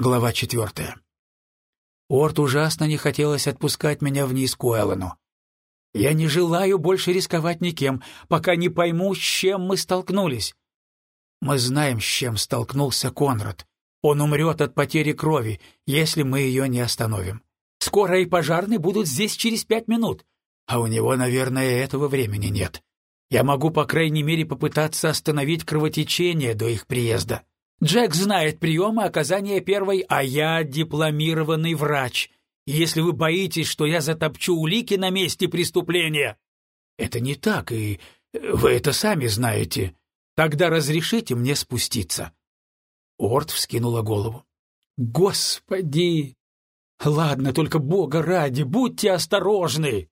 Глава четвертая. Орт ужасно не хотелось отпускать меня вниз к Уэллену. Я не желаю больше рисковать никем, пока не пойму, с чем мы столкнулись. Мы знаем, с чем столкнулся Конрад. Он умрет от потери крови, если мы ее не остановим. Скоро и пожарные будут здесь через пять минут. А у него, наверное, этого времени нет. Я могу, по крайней мере, попытаться остановить кровотечение до их приезда. Джек знает приемы оказания первой, а я дипломированный врач. если вы боитесь, что я затопчу улики на месте преступления... Это не так, и вы это сами знаете. Тогда разрешите мне спуститься. Орт вскинула голову. Господи! Ладно, только бога ради, будьте осторожны.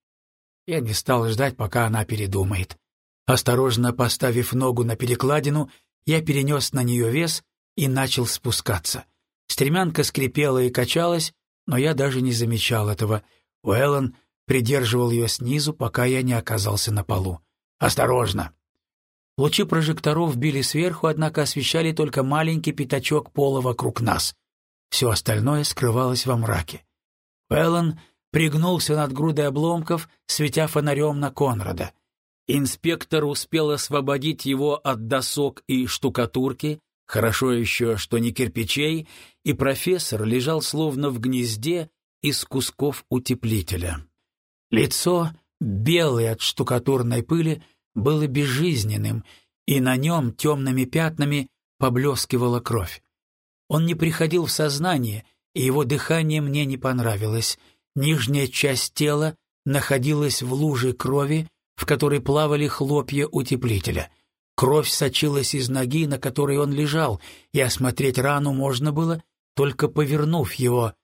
Я не стал ждать, пока она передумает. Осторожно поставив ногу на перекладину, я перенес на нее вес и начал спускаться. Стремянка скрипела и качалась, но я даже не замечал этого. Уэллон придерживал ее снизу, пока я не оказался на полу. «Осторожно!» Лучи прожекторов били сверху, однако освещали только маленький пятачок пола вокруг нас. Все остальное скрывалось во мраке. Уэллон пригнулся над грудой обломков, светя фонарем на Конрада. Инспектор успел освободить его от досок и штукатурки, Хорошо еще, что не кирпичей, и профессор лежал словно в гнезде из кусков утеплителя. Лицо, белое от штукатурной пыли, было безжизненным, и на нем темными пятнами поблескивала кровь. Он не приходил в сознание, и его дыхание мне не понравилось. Нижняя часть тела находилась в луже крови, в которой плавали хлопья утеплителя. Кровь сочилась из ноги, на которой он лежал, и осмотреть рану можно было, только повернув его.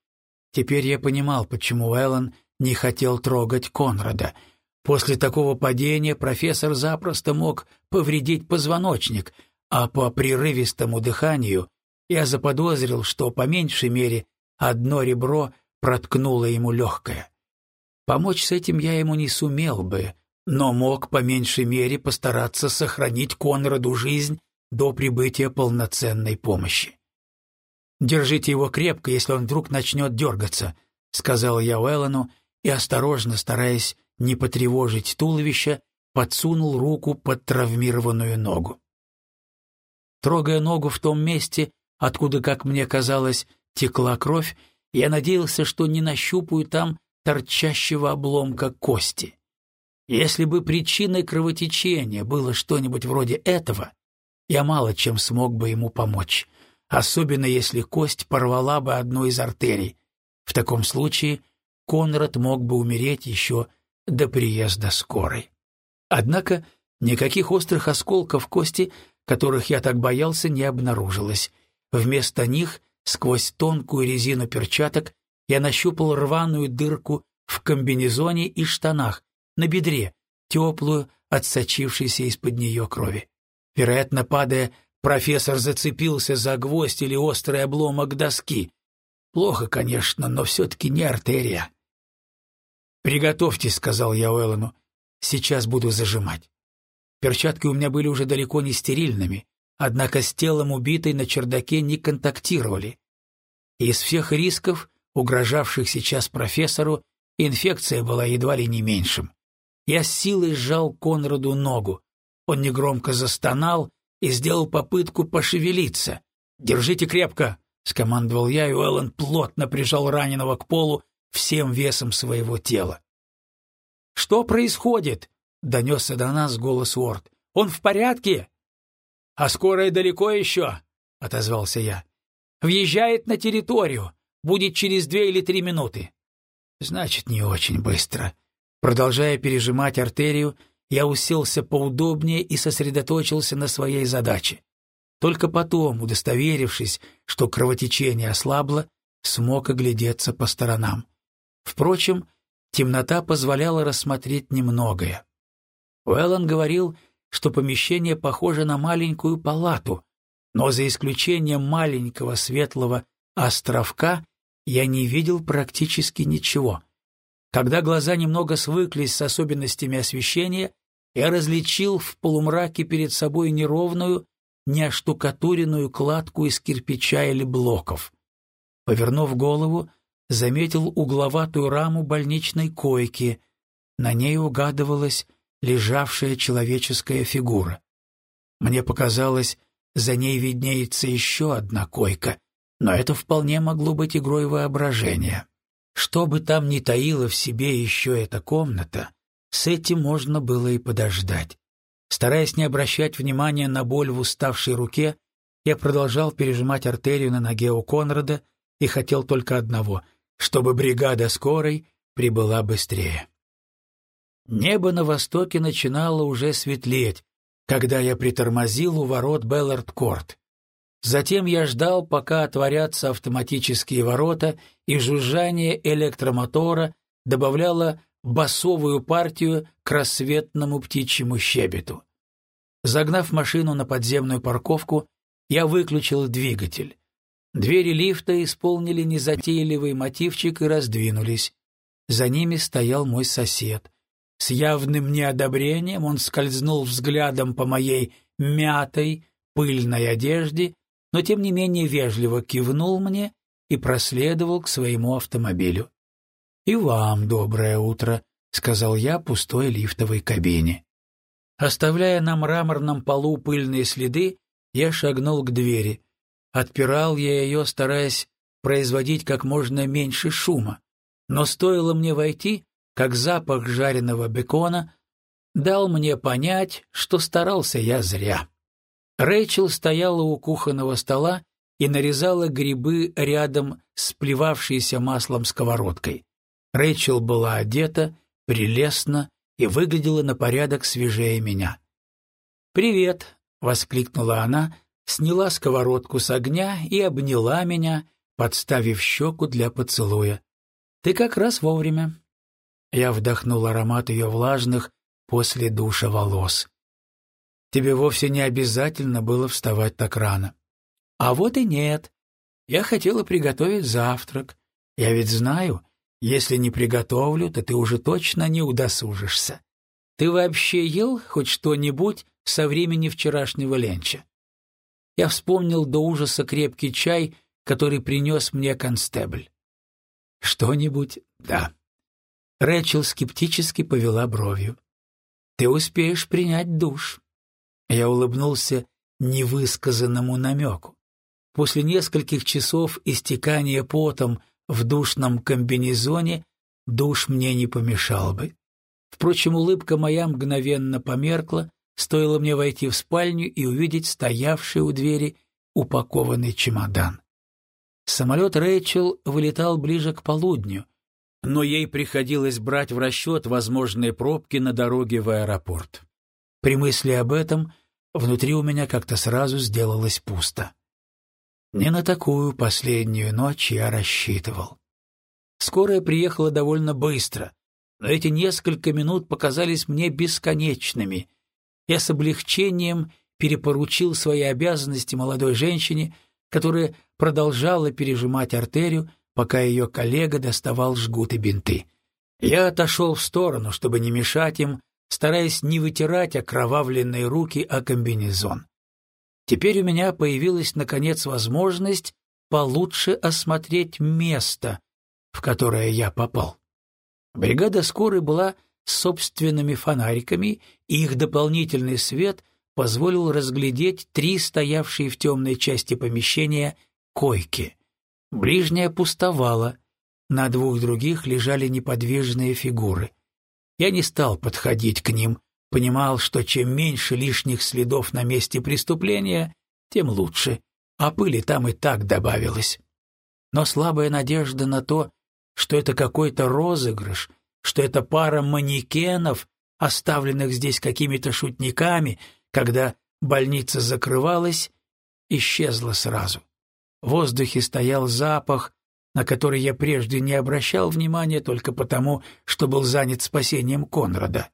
Теперь я понимал, почему Эллен не хотел трогать Конрада. После такого падения профессор запросто мог повредить позвоночник, а по прерывистому дыханию я заподозрил, что по меньшей мере одно ребро проткнуло ему легкое. Помочь с этим я ему не сумел бы, но мог по меньшей мере постараться сохранить Конраду жизнь до прибытия полноценной помощи. «Держите его крепко, если он вдруг начнет дергаться», — сказал я Уэллону и, осторожно, стараясь не потревожить туловище, подсунул руку под травмированную ногу. Трогая ногу в том месте, откуда, как мне казалось, текла кровь, я надеялся, что не нащупаю там торчащего обломка кости. Если бы причиной кровотечения было что-нибудь вроде этого, я мало чем смог бы ему помочь, особенно если кость порвала бы одну из артерий. В таком случае Конрад мог бы умереть еще до приезда скорой. Однако никаких острых осколков кости, которых я так боялся, не обнаружилось. Вместо них, сквозь тонкую резину перчаток, я нащупал рваную дырку в комбинезоне и штанах, на бедре, теплую, отсочившейся из-под нее крови. Вероятно, падая, профессор зацепился за гвоздь или острый обломок доски. Плохо, конечно, но все-таки не артерия. «Приготовьтесь», — сказал я Уэллону. «Сейчас буду зажимать». Перчатки у меня были уже далеко не стерильными, однако с телом убитой на чердаке не контактировали. Из всех рисков, угрожавших сейчас профессору, инфекция была едва ли не меньшим. Я силой сжал Конраду ногу. Он негромко застонал и сделал попытку пошевелиться. «Держите крепко!» — скомандовал я, и Уэллен плотно прижал раненого к полу всем весом своего тела. «Что происходит?» — донесся до нас голос Уорд. «Он в порядке?» «А скорая далеко еще?» — отозвался я. «Въезжает на территорию. Будет через две или три минуты». «Значит, не очень быстро», Продолжая пережимать артерию, я уселся поудобнее и сосредоточился на своей задаче. Только потом, удостоверившись, что кровотечение ослабло, смог оглядеться по сторонам. Впрочем, темнота позволяла рассмотреть немногое. Уэллон говорил, что помещение похоже на маленькую палату, но за исключением маленького светлого островка я не видел практически ничего — когда глаза немного свыклись с особенностями освещения, я различил в полумраке перед собой неровную, неоштукатуренную кладку из кирпича или блоков. Повернув голову, заметил угловатую раму больничной койки. На ней угадывалась лежавшая человеческая фигура. Мне показалось, за ней виднеется еще одна койка, но это вполне могло быть игрой воображения. Что бы там ни таила в себе еще эта комната, с этим можно было и подождать. Стараясь не обращать внимания на боль в уставшей руке, я продолжал пережимать артерию на ноге у Конрада и хотел только одного — чтобы бригада скорой прибыла быстрее. Небо на востоке начинало уже светлеть, когда я притормозил у ворот Беллард-Корт. Затем я ждал, пока отворятся автоматические ворота, и жужжание электромотора добавляло басовую партию к рассветному птичьему щебету. Загнав машину на подземную парковку, я выключил двигатель. Двери лифта исполнили незатейливый мотивчик и раздвинулись. За ними стоял мой сосед. С явным неодобрением он скользнул взглядом по моей мятой, пыльной одежде но тем не менее вежливо кивнул мне и проследовал к своему автомобилю. «И вам доброе утро», — сказал я пустой лифтовой кабине. Оставляя на мраморном полу пыльные следы, я шагнул к двери. Отпирал я ее, стараясь производить как можно меньше шума. Но стоило мне войти, как запах жареного бекона дал мне понять, что старался я зря. Рэйчел стояла у кухонного стола и нарезала грибы рядом с плевавшейся маслом сковородкой. Рэйчел была одета, прелестно и выглядела на порядок свежее меня. «Привет!» — воскликнула она, сняла сковородку с огня и обняла меня, подставив щеку для поцелуя. «Ты как раз вовремя». Я вдохнул аромат ее влажных после душа волос. Тебе вовсе не обязательно было вставать так рано. А вот и нет. Я хотела приготовить завтрак. Я ведь знаю, если не приготовлю, то ты уже точно не удосужишься. Ты вообще ел хоть что-нибудь со времени вчерашнего ленча? Я вспомнил до ужаса крепкий чай, который принес мне констебль. Что-нибудь? Да. Рэчел скептически повела бровью. Ты успеешь принять душ. Я улыбнулся невысказанному намеку. После нескольких часов истекания потом в душном комбинезоне душ мне не помешал бы. Впрочем, улыбка моя мгновенно померкла, стоило мне войти в спальню и увидеть стоявший у двери упакованный чемодан. Самолет Рэйчел вылетал ближе к полудню, но ей приходилось брать в расчет возможные пробки на дороге в аэропорт. При мысли об этом внутри у меня как-то сразу сделалось пусто. Не на такую последнюю ночь я рассчитывал. Скорая приехала довольно быстро, но эти несколько минут показались мне бесконечными. Я с облегчением перепоручил свои обязанности молодой женщине, которая продолжала пережимать артерию, пока ее коллега доставал жгут и бинты. Я отошел в сторону, чтобы не мешать им, стараясь не вытирать окровавленные руки о комбинезон. Теперь у меня появилась, наконец, возможность получше осмотреть место, в которое я попал. Бригада скорой была с собственными фонариками, и их дополнительный свет позволил разглядеть три стоявшие в темной части помещения койки. Ближняя пустовала, на двух других лежали неподвижные фигуры — я не стал подходить к ним, понимал, что чем меньше лишних следов на месте преступления, тем лучше, а пыли там и так добавилось. Но слабая надежда на то, что это какой-то розыгрыш, что это пара манекенов, оставленных здесь какими-то шутниками, когда больница закрывалась, исчезла сразу. В воздухе стоял запах на который я прежде не обращал внимания только потому, что был занят спасением Конрада.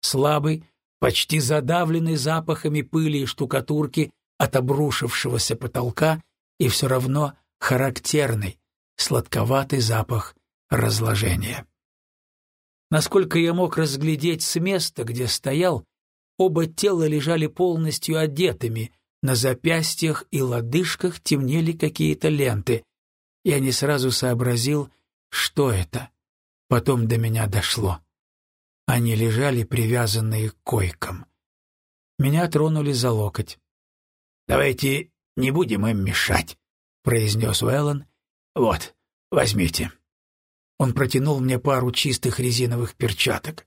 Слабый, почти задавленный запахами пыли и штукатурки от обрушившегося потолка и все равно характерный, сладковатый запах разложения. Насколько я мог разглядеть с места, где стоял, оба тела лежали полностью одетыми, на запястьях и лодыжках темнели какие-то ленты, Я не сразу сообразил, что это. Потом до меня дошло. Они лежали привязанные к койкам. Меня тронули за локоть. «Давайте не будем им мешать», — произнес Уэллон. «Вот, возьмите». Он протянул мне пару чистых резиновых перчаток.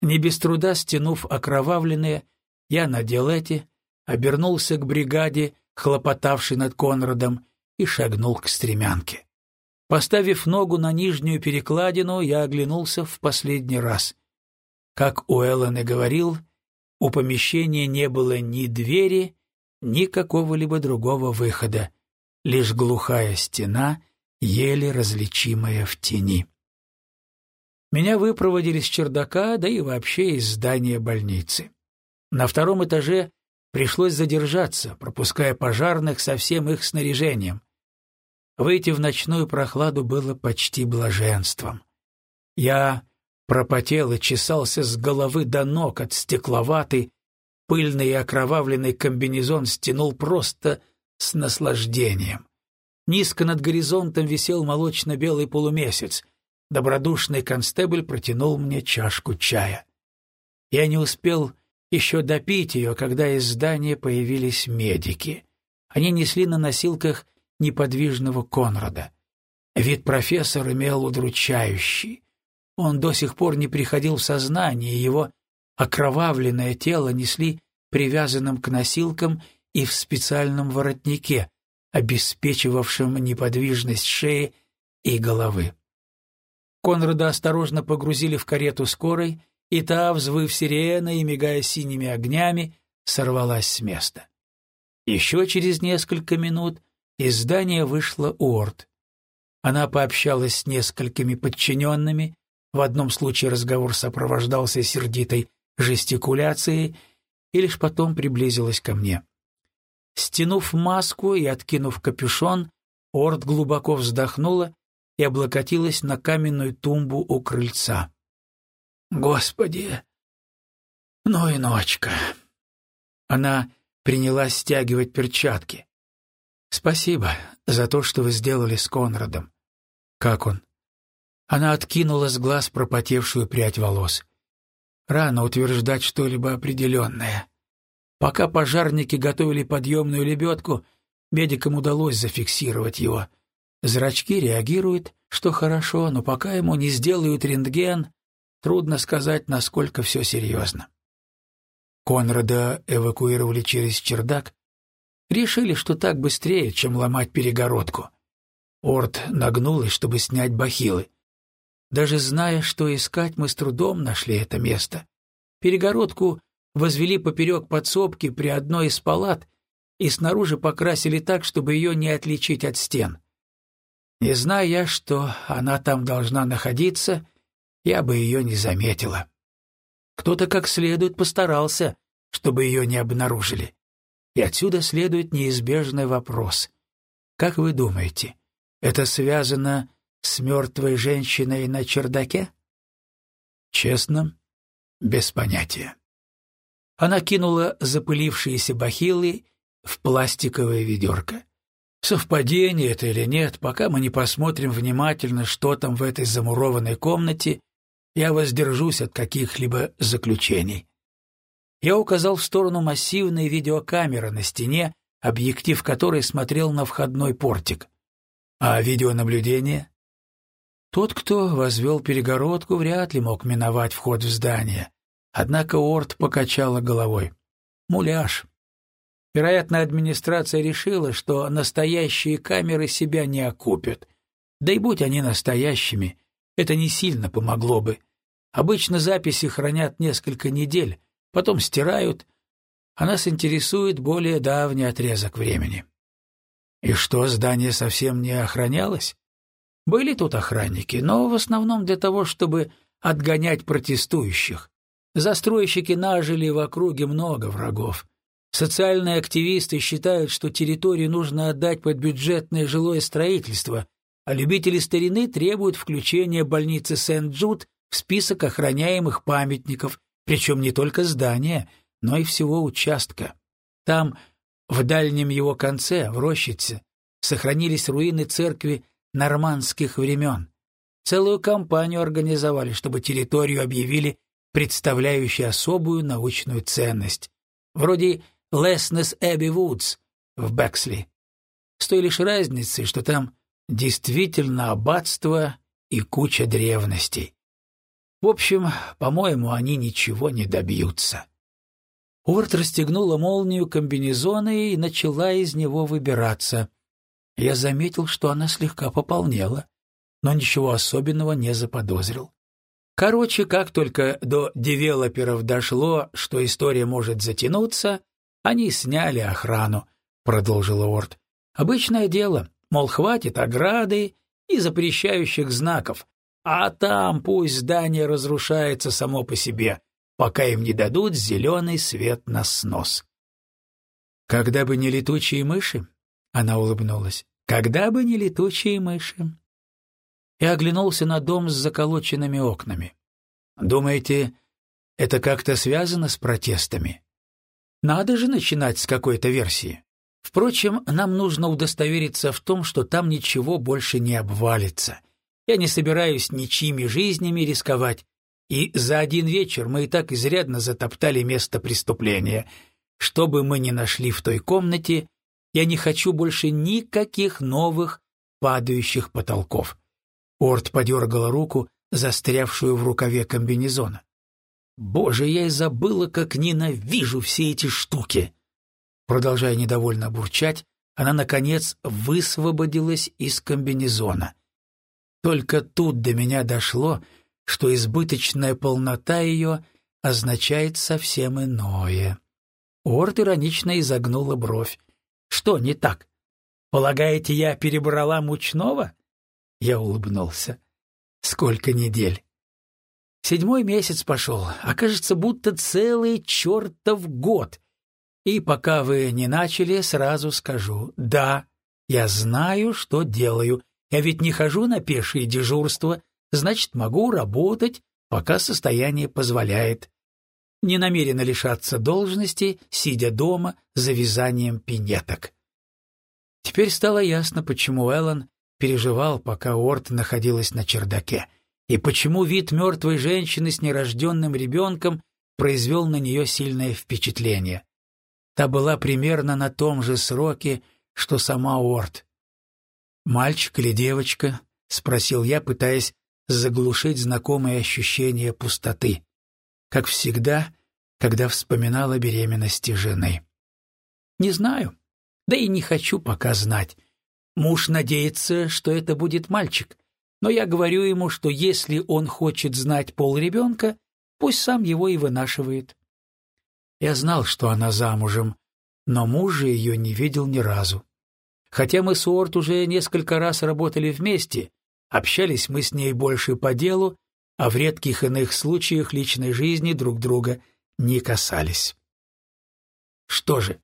Не без труда стянув окровавленные, я надел эти, обернулся к бригаде, хлопотавшей над Конрадом, и шагнул к стремянке. Поставив ногу на нижнюю перекладину, я оглянулся в последний раз. Как Уэллен и говорил, у помещения не было ни двери, ни какого-либо другого выхода, лишь глухая стена, еле различимая в тени. Меня выпроводили с чердака, да и вообще из здания больницы. На втором этаже пришлось задержаться, пропуская пожарных со всем их снаряжением. Выйти в ночную прохладу было почти блаженством. Я пропотел и чесался с головы до ног от стекловатый, пыльный и окровавленный комбинезон стянул просто с наслаждением. Низко над горизонтом висел молочно-белый полумесяц. Добродушный констебль протянул мне чашку чая. Я не успел еще допить ее, когда из здания появились медики. Они несли на носилках неподвижного Конрада. Вид профессора имел удручающий. Он до сих пор не приходил в сознание, его окровавленное тело несли привязанным к носилкам и в специальном воротнике, обеспечивавшем неподвижность шеи и головы. Конрада осторожно погрузили в карету скорой, и та, взвыв сиреной и мигая синими огнями, сорвалась с места. Еще через несколько минут из здания вышла Уорд. Она пообщалась с несколькими подчиненными, в одном случае разговор сопровождался сердитой жестикуляцией, и лишь потом приблизилась ко мне. Стянув маску и откинув капюшон, Орд глубоко вздохнула и облокотилась на каменную тумбу у крыльца. «Господи! Ну и ночка!» Она принялась стягивать перчатки. «Спасибо за то, что вы сделали с Конрадом. Как он?» Она откинула с глаз пропотевшую прядь волос. Рано утверждать что-либо определенное. Пока пожарники готовили подъемную лебедку, медикам удалось зафиксировать его. Зрачки реагируют, что хорошо, но пока ему не сделают рентген, трудно сказать, насколько все серьезно. Конрада эвакуировали через чердак. Решили, что так быстрее, чем ломать перегородку. Орд нагнулась, чтобы снять бахилы. Даже зная, что искать, мы с трудом нашли это место. Перегородку возвели поперек подсобки при одной из палат и снаружи покрасили так, чтобы ее не отличить от стен. Не зная что она там должна находиться, я бы ее не заметила. Кто-то как следует постарался, чтобы ее не обнаружили. И отсюда следует неизбежный вопрос. Как вы думаете, это связано с мертвой женщиной на чердаке? Честно, без понятия. Она кинула запылившиеся бахилы в пластиковое ведерко. Совпадение это или нет, пока мы не посмотрим внимательно, что там в этой замурованной комнате, я воздержусь от каких-либо заключений. Я указал в сторону массивной видеокамеры на стене, объектив которой смотрел на входной портик. А видеонаблюдение? Тот, кто возвел перегородку, вряд ли мог миновать вход в здание. Однако Орд покачала головой. Муляж. Вероятно, администрация решила, что настоящие камеры себя не окупят. Да и будь они настоящими, это не сильно помогло бы. Обычно записи хранят несколько недель, потом стирают, а нас интересует более давний отрезок времени. И что, здание совсем не охранялось? Были тут охранники, но в основном для того, чтобы отгонять протестующих. Застройщики нажили в округе много врагов. Социальные активисты считают, что территорию нужно отдать под бюджетное жилое строительство, а любители старины требуют включения больницы Сент-Джуд в список охраняемых памятников, причем не только здания, но и всего участка. Там, в дальнем его конце, в Рощице, сохранились руины церкви нормандских времен. Целую кампанию организовали, чтобы территорию объявили представляющей особую научную ценность, вроде Леснес Эбби Вудс в Бэксли. С той лишь разницей, что там действительно аббатство и куча древностей. В общем, по-моему, они ничего не добьются. Уорд расстегнула молнию комбинезона и начала из него выбираться. Я заметил, что она слегка пополнела, но ничего особенного не заподозрил. Короче, как только до девелоперов дошло, что история может затянуться, они сняли охрану, продолжила Уорд. Обычное дело, мол, хватит ограды и запрещающих знаков, а там пусть здание разрушается само по себе, пока им не дадут зеленый свет на снос. Когда бы не летучие мыши, она улыбнулась. Когда бы не летучие мыши. И оглянулся на дом с заколоченными окнами. Думаете, это как-то связано с протестами? Надо же начинать с какой-то версии. Впрочем, нам нужно удостовериться в том, что там ничего больше не обвалится. Я не собираюсь ничьими жизнями рисковать, и за один вечер мы и так изрядно затоптали место преступления. Что бы мы ни нашли в той комнате, я не хочу больше никаких новых падающих потолков. Орд подергала руку, застрявшую в рукаве комбинезона. «Боже, я и забыла, как ненавижу все эти штуки!» Продолжая недовольно бурчать, она, наконец, высвободилась из комбинезона. Только тут до меня дошло, что избыточная полнота ее означает совсем иное. Орд иронично изогнула бровь. Что не так? Полагаете, я перебрала мучного? Я улыбнулся. Сколько недель? Седьмой месяц пошел, а кажется, будто целый чертов год. И пока вы не начали, сразу скажу, да, я знаю, что делаю. Я ведь не хожу на пешие дежурства, значит, могу работать, пока состояние позволяет не намерена лишаться должности, сидя дома за вязанием пинеток. Теперь стало ясно, почему Эллен переживал, пока Орт находилась на чердаке, и почему вид мертвой женщины с нерожденным ребенком произвел на нее сильное впечатление. Та была примерно на том же сроке, что сама Орт. «Мальчик или девочка?» — спросил я, пытаясь заглушить знакомое ощущение пустоты. Как всегда, когда вспоминал о беременности жены. Не знаю, да и не хочу пока знать. Муж надеется, что это будет мальчик, но я говорю ему, что если он хочет знать пол ребенка, пусть сам его и вынашивает. Я знал, что она замужем, но мужа ее не видел ни разу. Хотя мы с Уорд уже несколько раз работали вместе, общались мы с ней больше по делу, а в редких иных случаях личной жизни друг друга – не касались. Что же,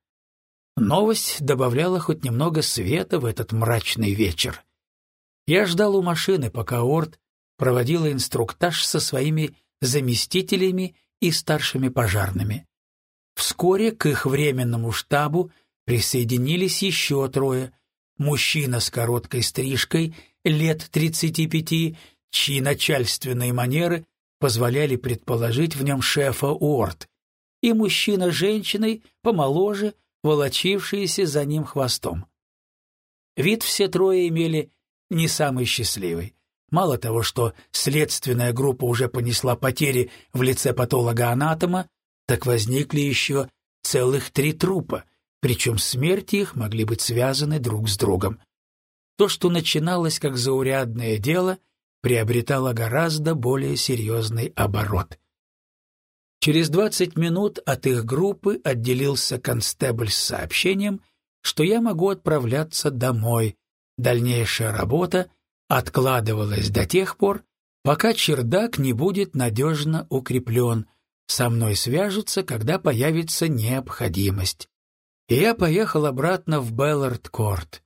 новость добавляла хоть немного света в этот мрачный вечер. Я ждал у машины, пока Орд проводила инструктаж со своими заместителями и старшими пожарными. Вскоре к их временному штабу присоединились еще трое. Мужчина с короткой стрижкой, лет тридцати пяти, чьи начальственные манеры позволяли предположить в нем шефа Уорд, и мужчина с женщиной, помоложе, волочившиеся за ним хвостом. Вид все трое имели не самый счастливый. Мало того, что следственная группа уже понесла потери в лице патолога-анатома, так возникли еще целых три трупа, причем смерти их могли быть связаны друг с другом. То, что начиналось как заурядное дело — приобретала гораздо более серьезный оборот. Через 20 минут от их группы отделился констебль с сообщением, что я могу отправляться домой. Дальнейшая работа откладывалась до тех пор, пока чердак не будет надежно укреплен. Со мной свяжутся, когда появится необходимость. И я поехал обратно в Беллард-Корт.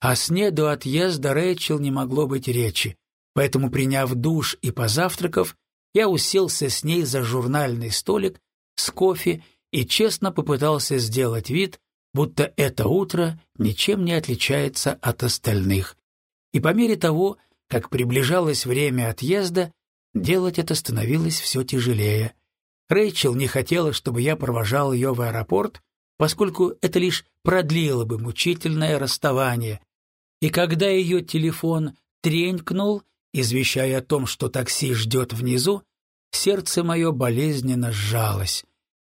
О сне до отъезда Рэйчел не могло быть речи. Поэтому, приняв душ и позавтракав, я уселся с ней за журнальный столик с кофе и честно попытался сделать вид, будто это утро ничем не отличается от остальных. И по мере того, как приближалось время отъезда, делать это становилось все тяжелее. Рэйчел не хотела, чтобы я провожал ее в аэропорт, поскольку это лишь продлило бы мучительное расставание. И когда ее телефон тренькнул, извещая о том, что такси ждет внизу, сердце мое болезненно сжалось.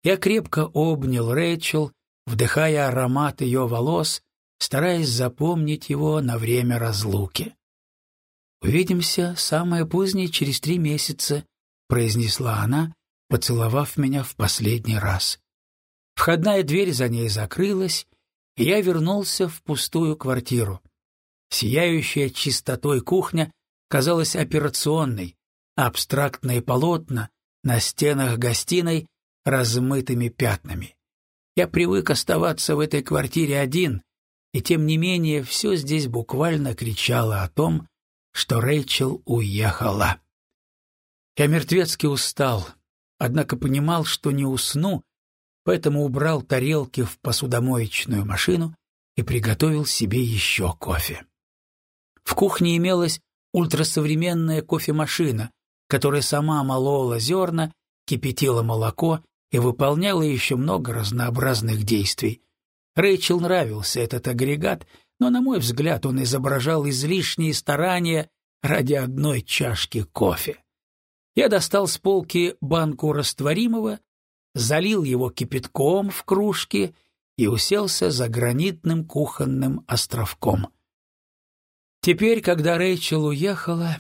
Я крепко обнял Рэйчел, вдыхая аромат ее волос, стараясь запомнить его на время разлуки. «Увидимся самое позднее через три месяца», — произнесла она, поцеловав меня в последний раз. Входная дверь за ней закрылась, и я вернулся в пустую квартиру. Сияющая чистотой кухня казалась операционной, а абстрактные полотна на стенах гостиной размытыми пятнами. Я привык оставаться в этой квартире один, и тем не менее все здесь буквально кричало о том, что Рэйчел уехала. Я мертвецки устал, однако понимал, что не усну, поэтому убрал тарелки в посудомоечную машину и приготовил себе еще кофе. В кухне имелась ультрасовременная кофемашина, которая сама молола зерна, кипятила молоко и выполняла еще много разнообразных действий. Рэйчел нравился этот агрегат, но, на мой взгляд, он изображал излишние старания ради одной чашки кофе. Я достал с полки банку растворимого, залил его кипятком в кружке и уселся за гранитным кухонным островком. Теперь, когда Рэйчел уехала,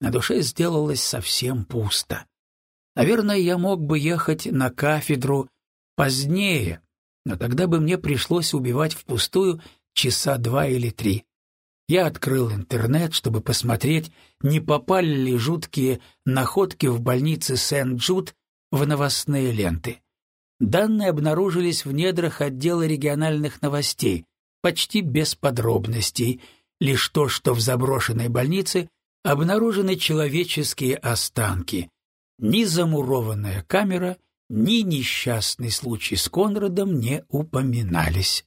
на душе сделалось совсем пусто. Наверное, я мог бы ехать на кафедру позднее, но тогда бы мне пришлось убивать впустую часа два или три. Я открыл интернет, чтобы посмотреть, не попали ли жуткие находки в больнице Сент-Джуд в новостные ленты. Данные обнаружились в недрах отдела региональных новостей, почти без подробностей, лишь то, что в заброшенной больнице обнаружены человеческие останки. Ни замурованная камера, ни несчастный случай с Конрадом не упоминались.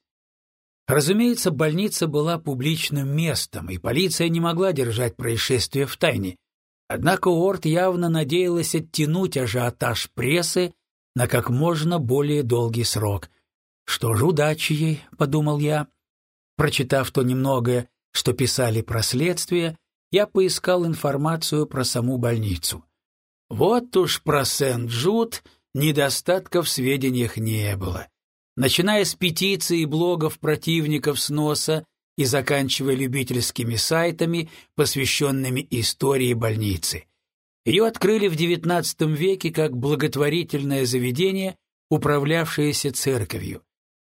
Разумеется, больница была публичным местом, и полиция не могла держать происшествие в тайне. Однако Уорд явно надеялась оттянуть ажиотаж прессы на как можно более долгий срок. «Что ж, удачи ей», — подумал я. Прочитав то немногое, что писали про следствие, я поискал информацию про саму больницу. Вот уж про Сент-Джуд недостатков в сведениях не было. Начиная с петиций и блогов противников сноса и заканчивая любительскими сайтами, посвященными истории больницы. Ее открыли в XIX веке как благотворительное заведение, управлявшееся церковью.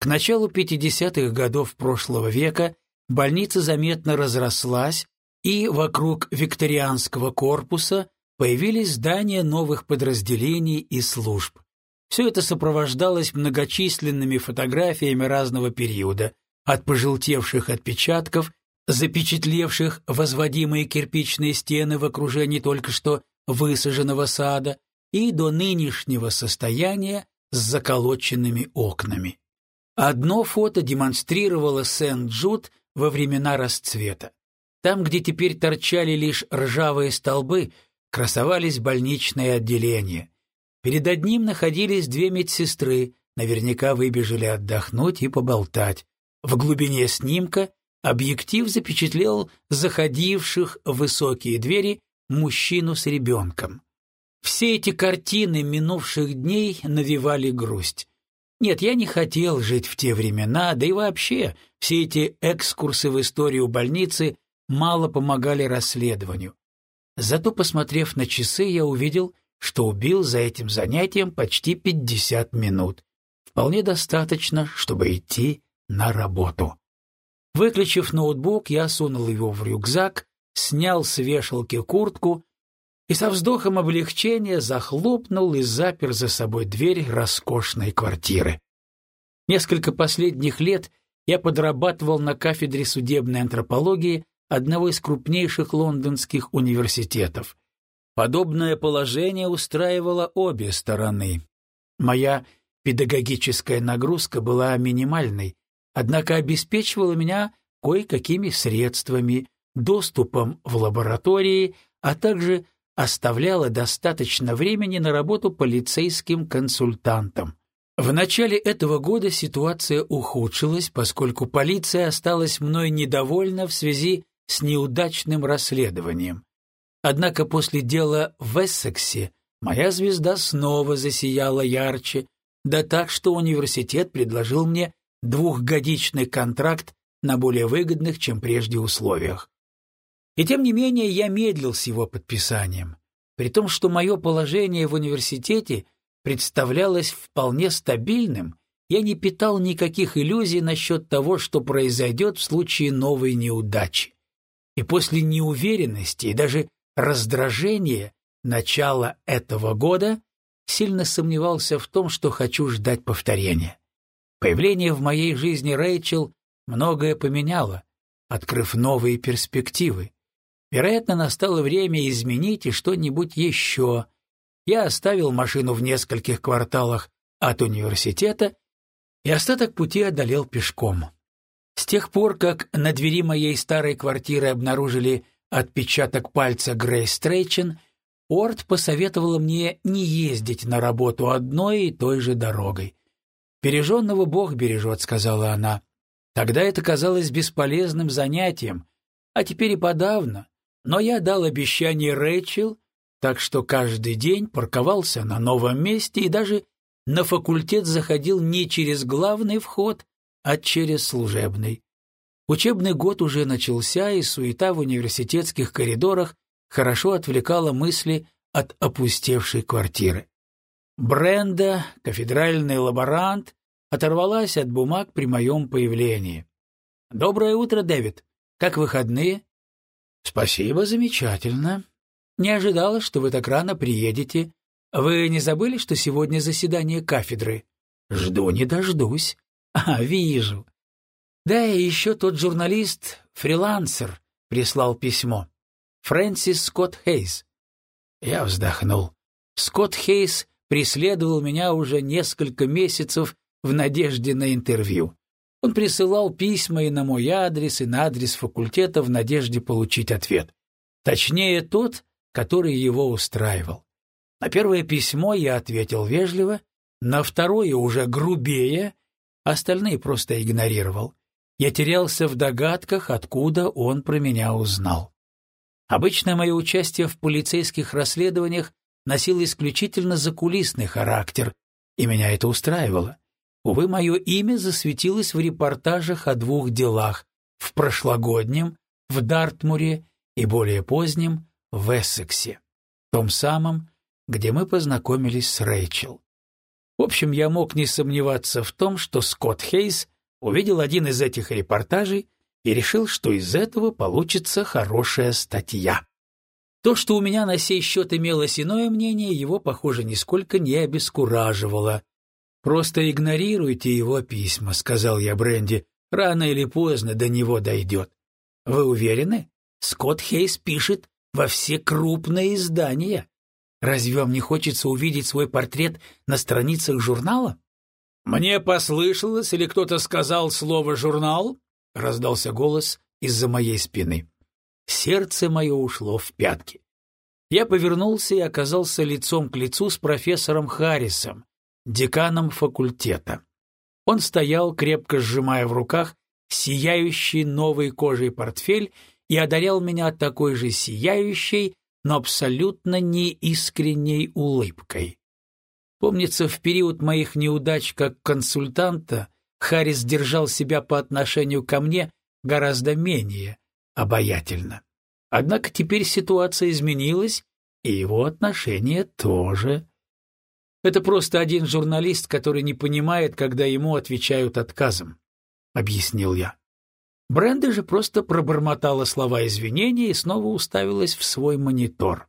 К началу 50-х годов прошлого века больница заметно разрослась, и вокруг викторианского корпуса появились здания новых подразделений и служб. Все это сопровождалось многочисленными фотографиями разного периода, от пожелтевших отпечатков, запечатлевших возводимые кирпичные стены в окружении только что высаженного сада, и до нынешнего состояния с заколоченными окнами. Одно фото демонстрировало Сент-Джуд во времена расцвета. Там, где теперь торчали лишь ржавые столбы, красовались больничные отделения. Перед одним находились две медсестры, наверняка выбежали отдохнуть и поболтать. В глубине снимка объектив запечатлел заходивших в высокие двери мужчину с ребенком. Все эти картины минувших дней навевали грусть. Нет, я не хотел жить в те времена, да и вообще все эти экскурсы в историю больницы мало помогали расследованию. Зато, посмотрев на часы, я увидел, что убил за этим занятием почти 50 минут. Вполне достаточно, чтобы идти на работу. Выключив ноутбук, я сунул его в рюкзак, снял с вешалки куртку и со вздохом облегчения захлопнул и запер за собой дверь роскошной квартиры. Несколько последних лет я подрабатывал на кафедре судебной антропологии одного из крупнейших лондонских университетов. Подобное положение устраивало обе стороны. Моя педагогическая нагрузка была минимальной, однако обеспечивала меня кое-какими средствами, доступом в лаборатории, а также оставляла достаточно времени на работу полицейским консультантом. В начале этого года ситуация ухудшилась, поскольку полиция осталась мной недовольна в связи с неудачным расследованием. Однако после дела в Эссексе моя звезда снова засияла ярче, да так, что университет предложил мне двухгодичный контракт на более выгодных, чем прежде условиях. И тем не менее я медлил с его подписанием, при том, что мое положение в университете представлялось вполне стабильным, я не питал никаких иллюзий насчет того, что произойдет в случае новой неудачи. И после неуверенности и даже раздражения начала этого года сильно сомневался в том, что хочу ждать повторения. Появление в моей жизни Рэйчел многое поменяло, открыв новые перспективы. Вероятно, настало время изменить и что-нибудь еще. Я оставил машину в нескольких кварталах от университета и остаток пути одолел пешком. С тех пор, как на двери моей старой квартиры обнаружили отпечаток пальца Грейс Трейчен, Орд посоветовала мне не ездить на работу одной и той же дорогой. «Береженного Бог бережет», — сказала она. Тогда это казалось бесполезным занятием, а теперь и подавно. Но я дал обещание Рэйчел, так что каждый день парковался на новом месте и даже на факультет заходил не через главный вход, а через служебный. Учебный год уже начался, и суета в университетских коридорах хорошо отвлекала мысли от опустевшей квартиры. Бренда, кафедральный лаборант, оторвалась от бумаг при моем появлении. «Доброе утро, Дэвид. Как выходные?» «Спасибо, замечательно. Не ожидала, что вы так рано приедете. Вы не забыли, что сегодня заседание кафедры?» «Жду не дождусь». «А, вижу. Да, и еще тот журналист, фрилансер, прислал письмо. Фрэнсис Скотт Хейс. Я вздохнул. Скотт Хейс преследовал меня уже несколько месяцев в надежде на интервью. Он присылал письма и на мой адрес, и на адрес факультета в надежде получить ответ. Точнее, тот, который его устраивал. На первое письмо я ответил вежливо, на второе уже грубее, остальные просто игнорировал. Я терялся в догадках, откуда он про меня узнал. Обычно мое участие в полицейских расследованиях носило исключительно закулисный характер, и меня это устраивало. Увы, мое имя засветилось в репортажах о двух делах — в прошлогоднем, в Дартмуре и более позднем в Эссексе, том самом, где мы познакомились с Рэйчел. В общем, я мог не сомневаться в том, что Скотт Хейс увидел один из этих репортажей и решил, что из этого получится хорошая статья. То, что у меня на сей счет имелось иное мнение, его, похоже, нисколько не обескураживало. «Просто игнорируйте его письма», — сказал я Бренди. «Рано или поздно до него дойдет». «Вы уверены? Скотт Хейс пишет во все крупные издания. Разве вам не хочется увидеть свой портрет на страницах журнала?» «Мне послышалось, или кто-то сказал слово «журнал»?» — раздался голос из-за моей спины. Сердце мое ушло в пятки. Я повернулся и оказался лицом к лицу с профессором Харрисом, деканом факультета. Он стоял, крепко сжимая в руках сияющий новой кожей портфель и одарял меня такой же сияющей, но абсолютно неискренней улыбкой. Помнится, в период моих неудач как консультанта Харрис держал себя по отношению ко мне гораздо менее обаятельно. Однако теперь ситуация изменилась, и его отношение тоже. Это просто один журналист, который не понимает, когда ему отвечают отказом, объяснил я. Бренда же просто пробормотала слова извинения и снова уставилась в свой монитор.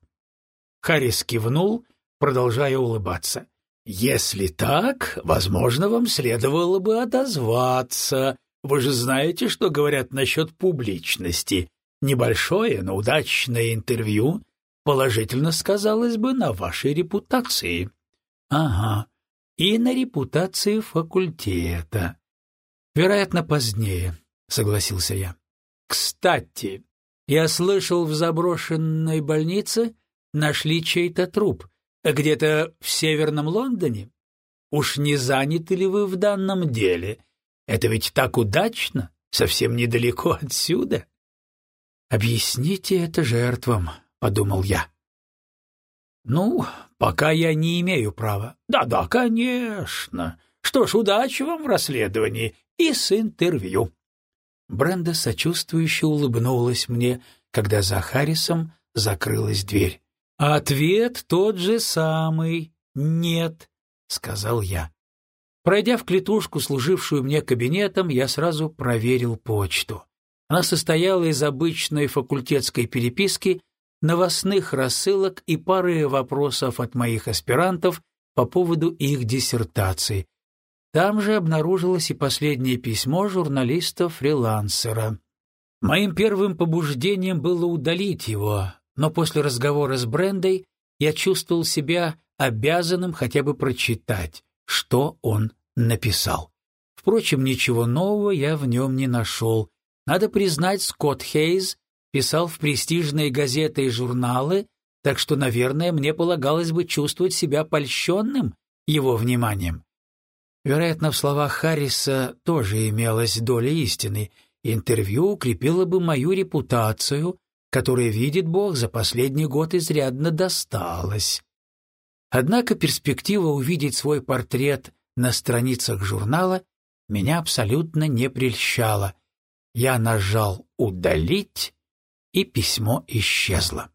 Харрис кивнул, продолжая улыбаться. Если так, возможно, вам следовало бы отозваться. Вы же знаете, что говорят насчет публичности. Небольшое, но удачное интервью положительно сказалось бы на вашей репутации. Ага, и на репутации факультета. Вероятно, позднее, согласился я. Кстати, Я слышал, в заброшенной больнице нашли чей-то труп. Где-то в северном Лондоне? Уж не заняты ли вы в данном деле? Это ведь так удачно, совсем недалеко отсюда. Объясните это жертвам, подумал я. Ну, пока я не имею права. Да-да, конечно. Что ж, удачи вам в расследовании и с интервью. Бренда сочувствующе улыбнулась мне, когда за Харрисом закрылась дверь. Ответ тот же самый «нет», — сказал я. Пройдя в клетушку, служившую мне кабинетом, я сразу проверил почту. Она состояла из обычной факультетской переписки, новостных рассылок и пары вопросов от моих аспирантов по поводу их диссертаций. Там же обнаружилось и последнее письмо журналиста-фрилансера. Моим первым побуждением было удалить его, но после разговора с Брендой я чувствовал себя обязанным хотя бы прочитать, что он написал. Впрочем, ничего нового я в нем не нашел. Надо признать, Скотт Хейз писал в престижные газеты и журналы, так что, наверное, мне полагалось бы чувствовать себя польщенным его вниманием. Вероятно, в словах Харриса тоже имелась доля истины. Интервью укрепило бы мою репутацию, которая, видит Бог, за последний год изрядно досталась. Однако перспектива увидеть свой портрет на страницах журнала меня абсолютно не прельщала. Я нажал «Удалить», и письмо исчезло.